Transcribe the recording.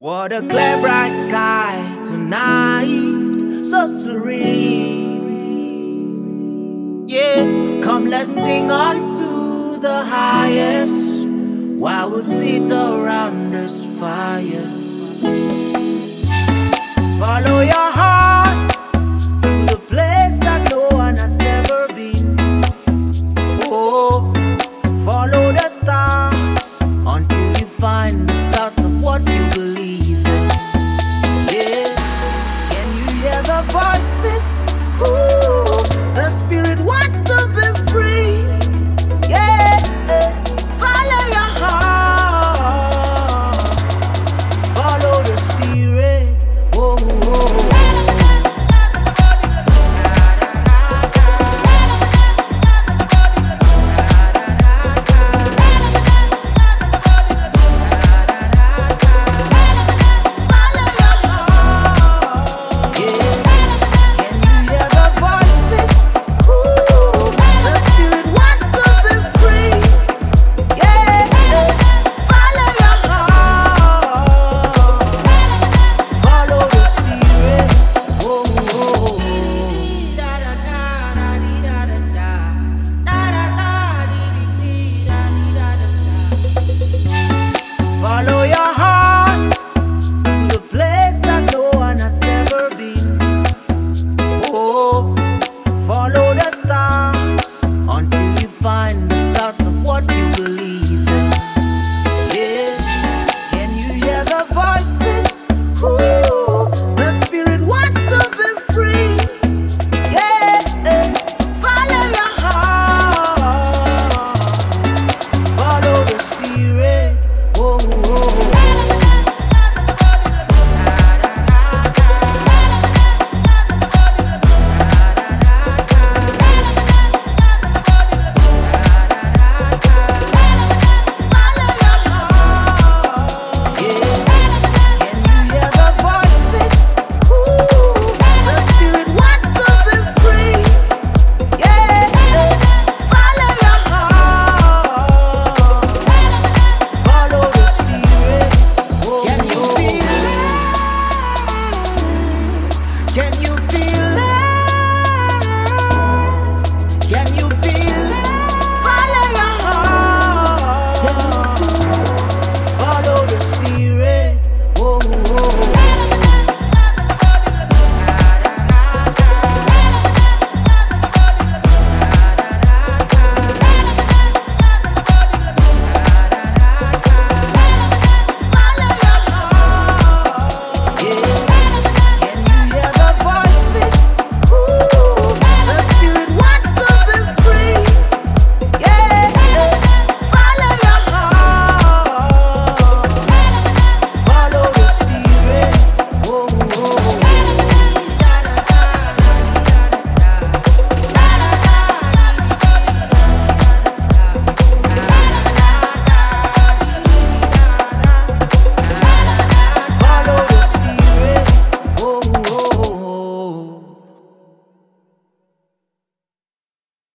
What a clear bright sky tonight, so serene. Yeah, come let's sing unto the highest while we sit around this fire. Follow your